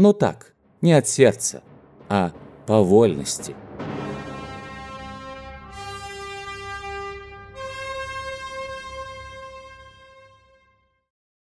Но так, не от сердца, а по вольности.